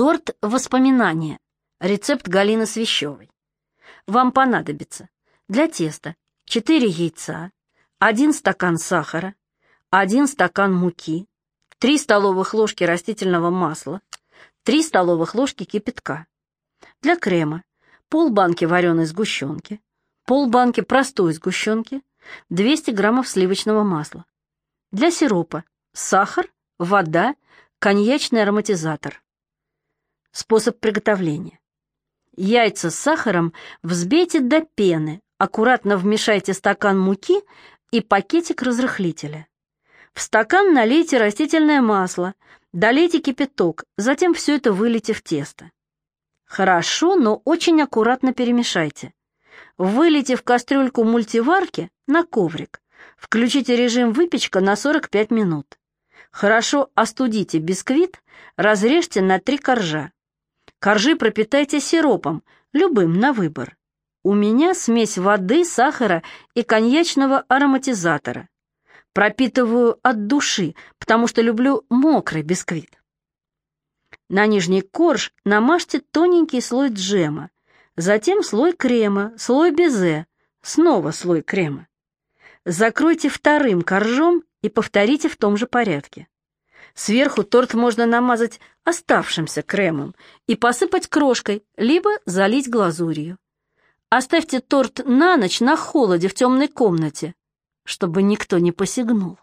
Торт «Воспоминания». Рецепт Галины Свящевой. Вам понадобится для теста 4 яйца, 1 стакан сахара, 1 стакан муки, 3 столовых ложки растительного масла, 3 столовых ложки кипятка. Для крема полбанки вареной сгущенки, полбанки простой сгущенки, 200 граммов сливочного масла. Для сиропа сахар, вода, коньячный ароматизатор. Способ приготовления. Яйца с сахаром взбейте до пены, аккуратно вмешайте стакан муки и пакетик разрыхлителя. В стакан налейте растительное масло, долейте кипяток, затем все это вылейте в тесто. Хорошо, но очень аккуратно перемешайте. Вылейте в кастрюльку мультиварки на коврик. Включите режим выпечка на 45 минут. Хорошо остудите бисквит, разрежьте на три коржа. Коржи пропитайте сиропом, любым на выбор. У меня смесь воды, сахара и коньячного ароматизатора. Пропитываю от души, потому что люблю мокрый бисквит. На нижний корж намажьте тоненький слой джема, затем слой крема, слой безе, снова слой крема. Закройте вторым коржом и повторите в том же порядке. Сверху торт можно намазать оставшимся кремом и посыпать крошкой, либо залить глазурью. Оставьте торт на ночь на холоде в темной комнате, чтобы никто не посягнул.